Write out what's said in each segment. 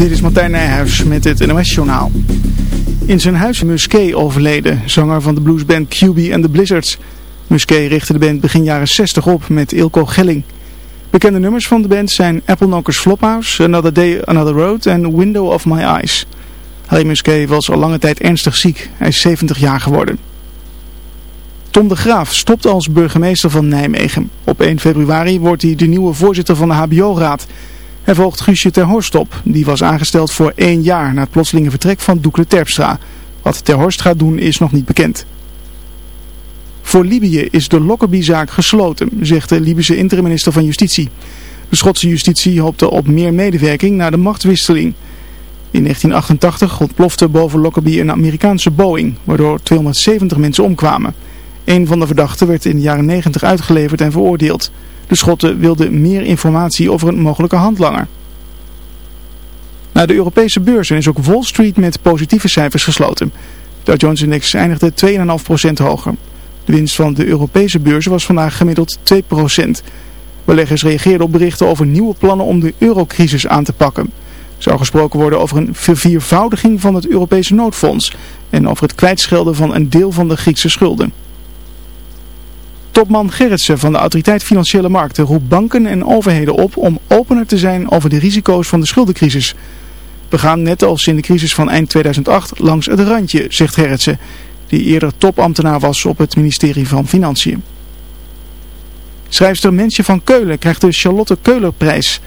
Dit is Martijn Nijhuis met het NOS-journaal. In zijn huis Musquet overleden, zanger van de bluesband QB and the Blizzards. Musquet richtte de band begin jaren 60 op met Ilko Gelling. Bekende nummers van de band zijn Apple Knockers Flophouse, Another Day, Another Road en Window of My Eyes. Harry Musquet was al lange tijd ernstig ziek. Hij is 70 jaar geworden. Tom de Graaf stopt als burgemeester van Nijmegen. Op 1 februari wordt hij de nieuwe voorzitter van de HBO-raad. Hij volgt Guusje ter Horst op. Die was aangesteld voor één jaar na het plotselinge vertrek van Doekle Terpstra. Wat ter Horst gaat doen is nog niet bekend. Voor Libië is de Lockerbie-zaak gesloten, zegt de Libische interim-minister van Justitie. De Schotse justitie hoopte op meer medewerking na de machtswisseling. In 1988 ontplofte boven Lockerbie een Amerikaanse Boeing, waardoor 270 mensen omkwamen. Een van de verdachten werd in de jaren 90 uitgeleverd en veroordeeld. De Schotten wilden meer informatie over een mogelijke handlanger. Na de Europese beurzen is ook Wall Street met positieve cijfers gesloten. De Dow Jones Index eindigde 2,5% hoger. De winst van de Europese beurzen was vandaag gemiddeld 2%. Beleggers reageerden op berichten over nieuwe plannen om de eurocrisis aan te pakken. Er zou gesproken worden over een verviervoudiging van het Europese noodfonds en over het kwijtschelden van een deel van de Griekse schulden. Topman Gerritsen van de Autoriteit Financiële Markten roept banken en overheden op om opener te zijn over de risico's van de schuldencrisis. We gaan net als in de crisis van eind 2008 langs het randje, zegt Gerritsen, die eerder topambtenaar was op het ministerie van Financiën. Schrijfster Mensje van Keulen krijgt de Charlotte Keulerprijs.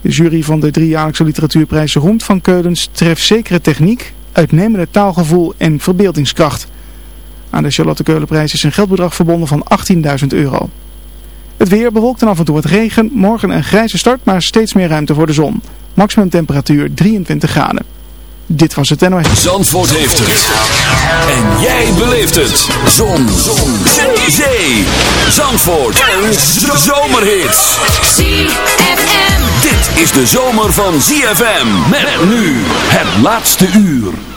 De jury van de driejaarlijkse literatuurprijs roemt van Keulens trefzekere techniek, uitnemende taalgevoel en verbeeldingskracht. Aan de Charlotte Keulenprijs is een geldbedrag verbonden van 18.000 euro. Het weer bewolkt en af en toe wat regen. Morgen een grijze start, maar steeds meer ruimte voor de zon. Maximum temperatuur 23 graden. Dit was het NOS. Zandvoort heeft het. En jij beleeft het. Zon. zon. Zee. Zandvoort. En zomerhits. ZFM. Dit is de zomer van ZFM. Met nu het laatste uur.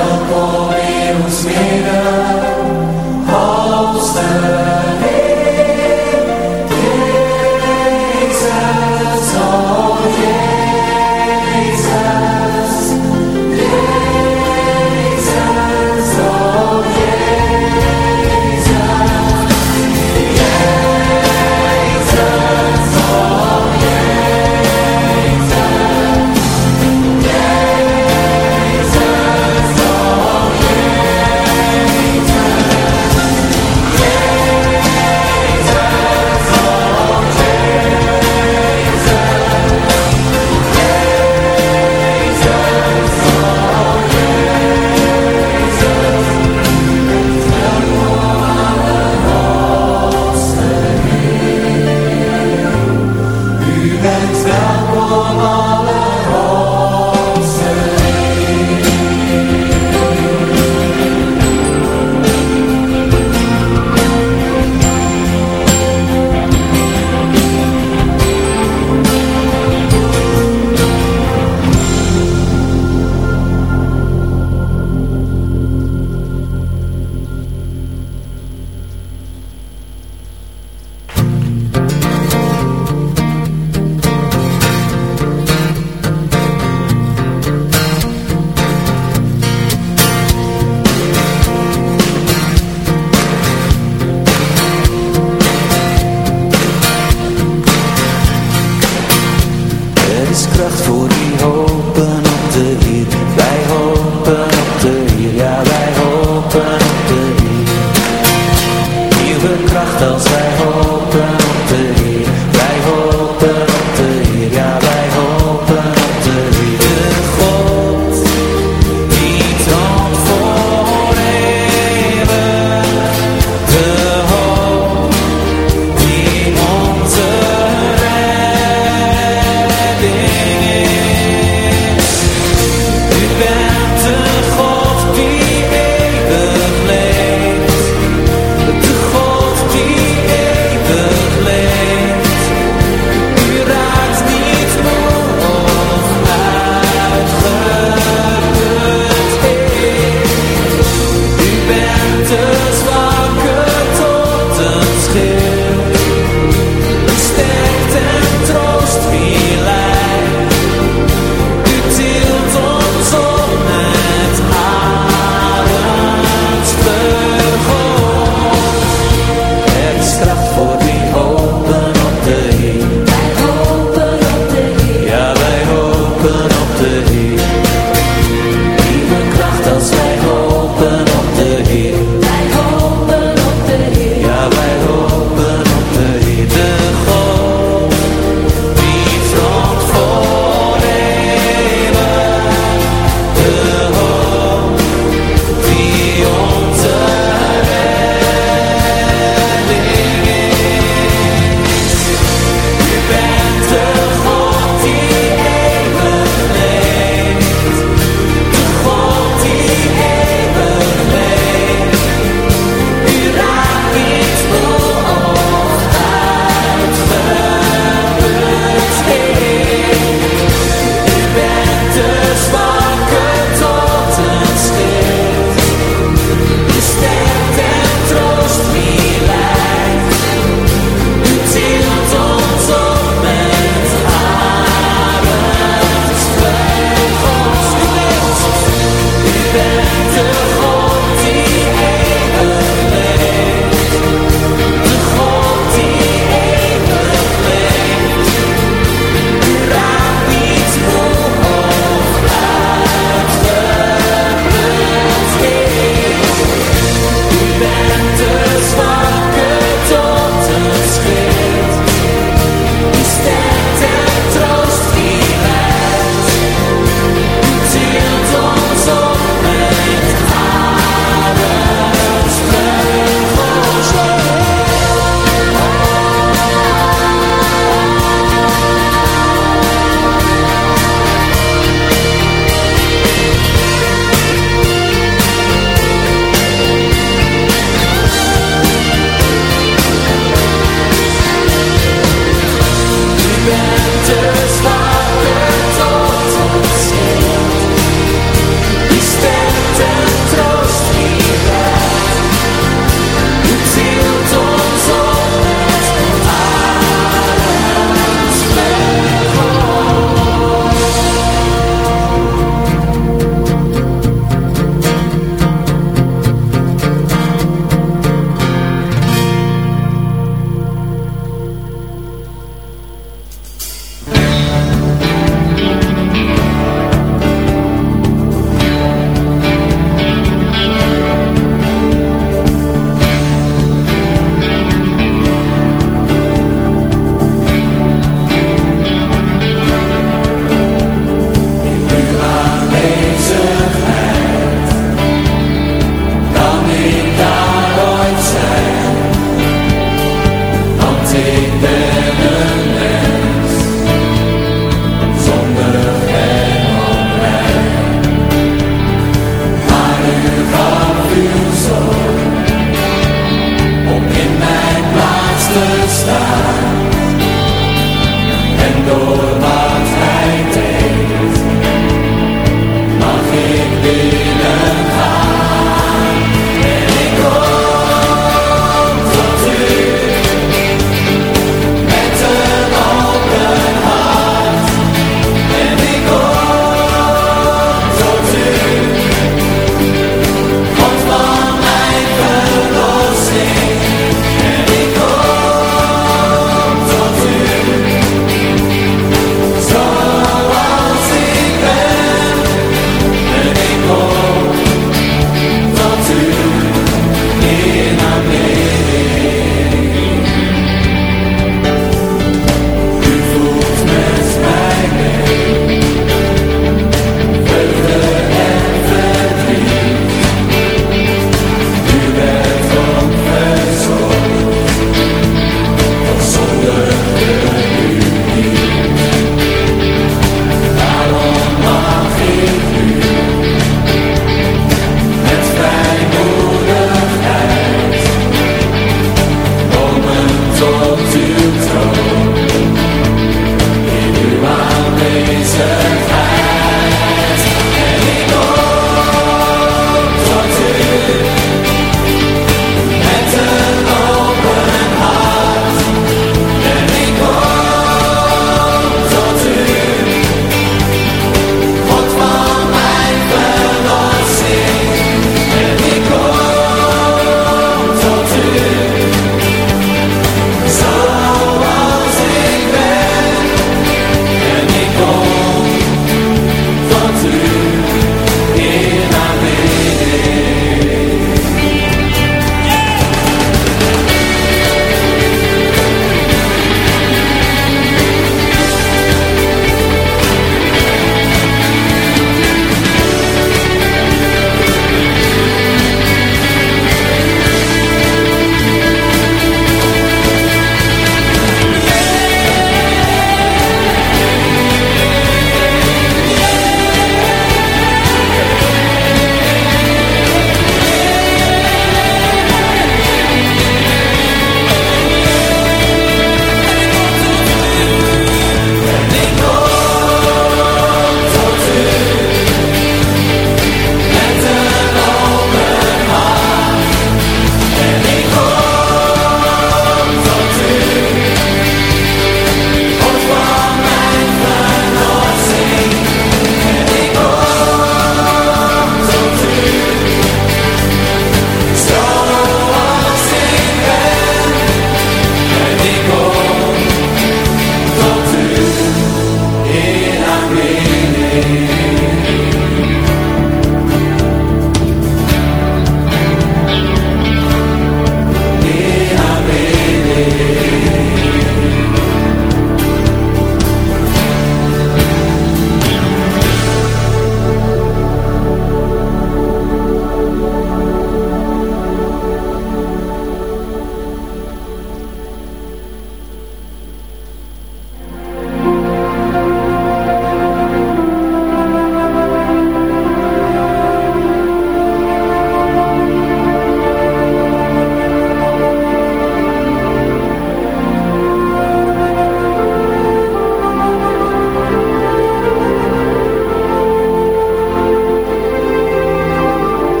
help.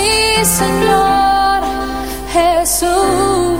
Mi Señor Jesús.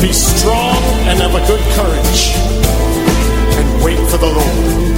Be strong and have a good courage, and wait for the Lord.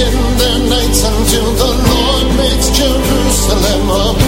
in their nights until the Lord makes Jerusalem a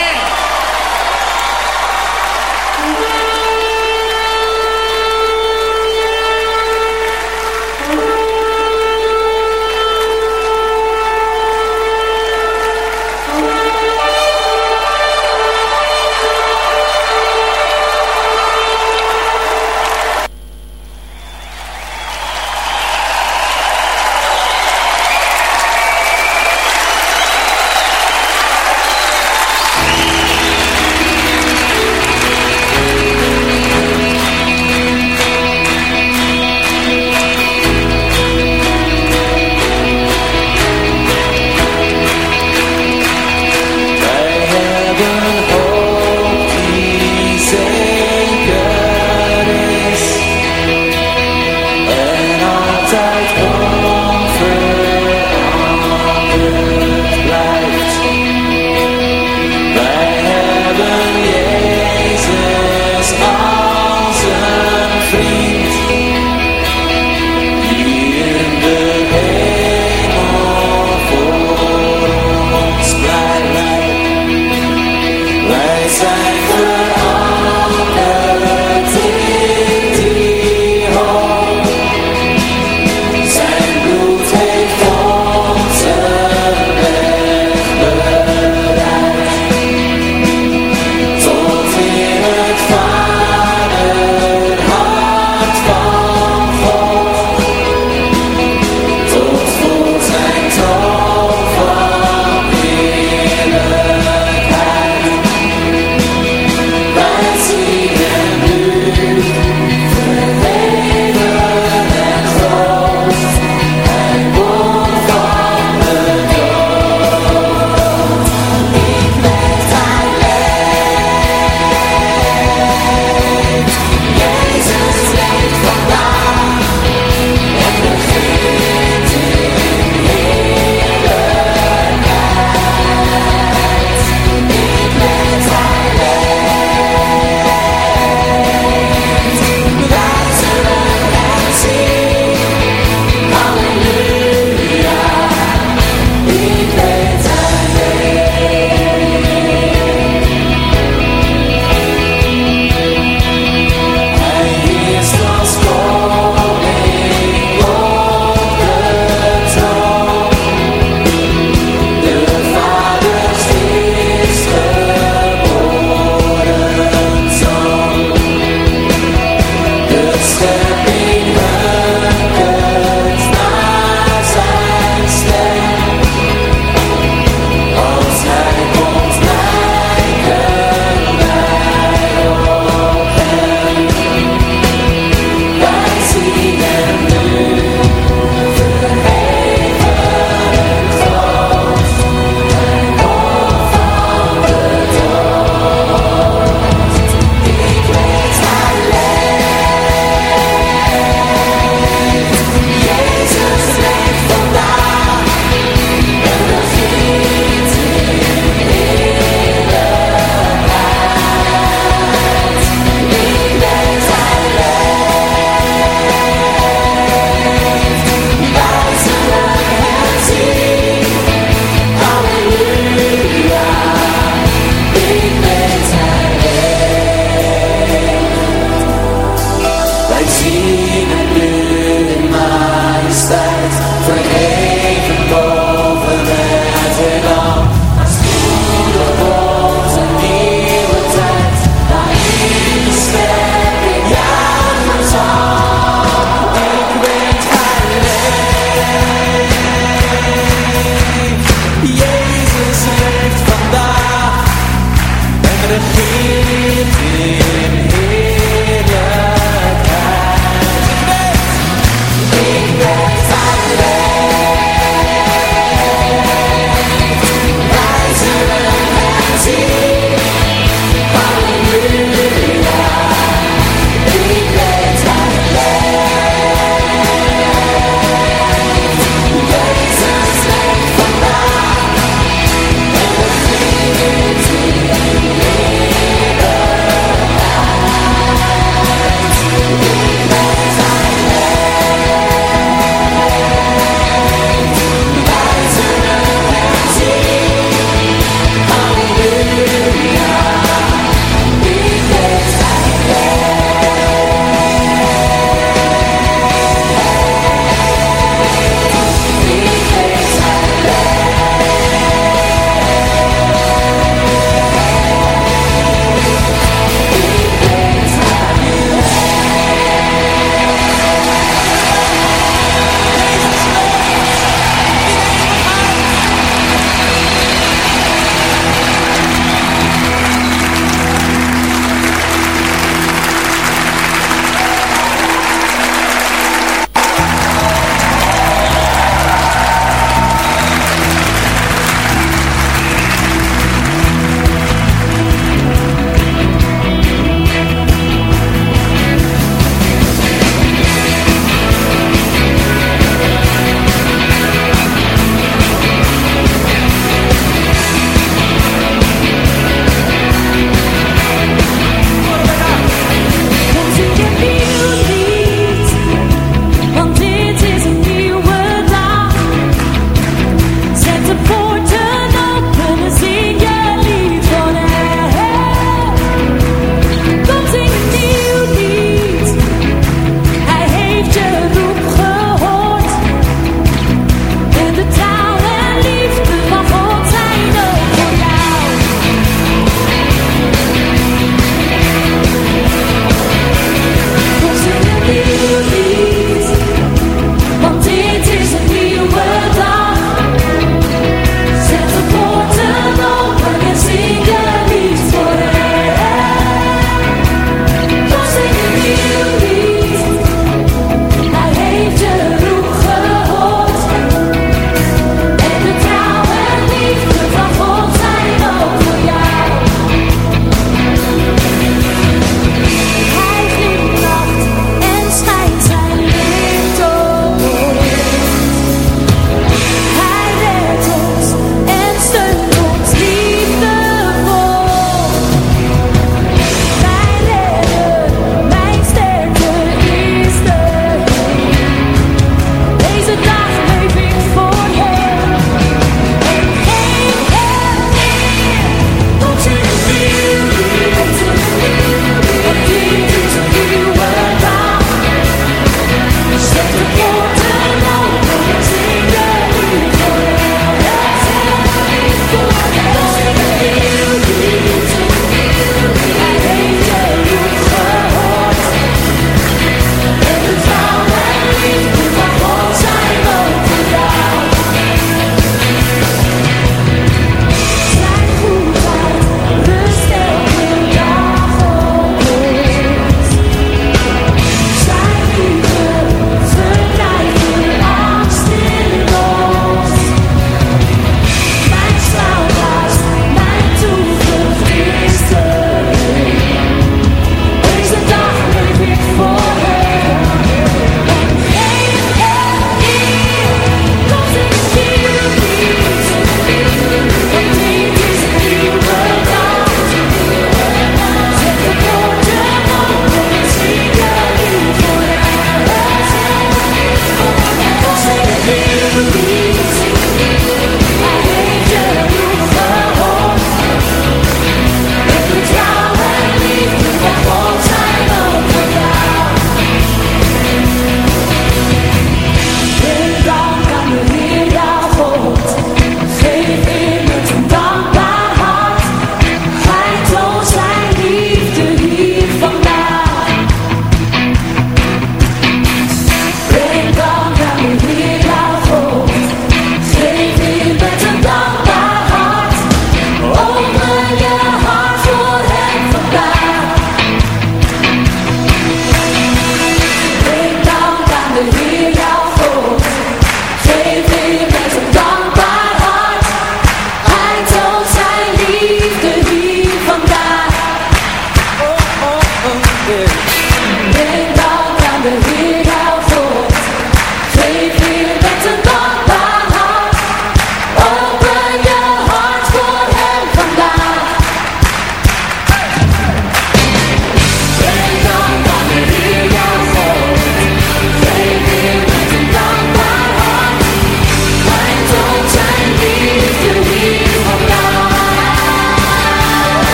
Yeah